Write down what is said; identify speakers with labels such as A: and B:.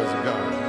A: Praise God.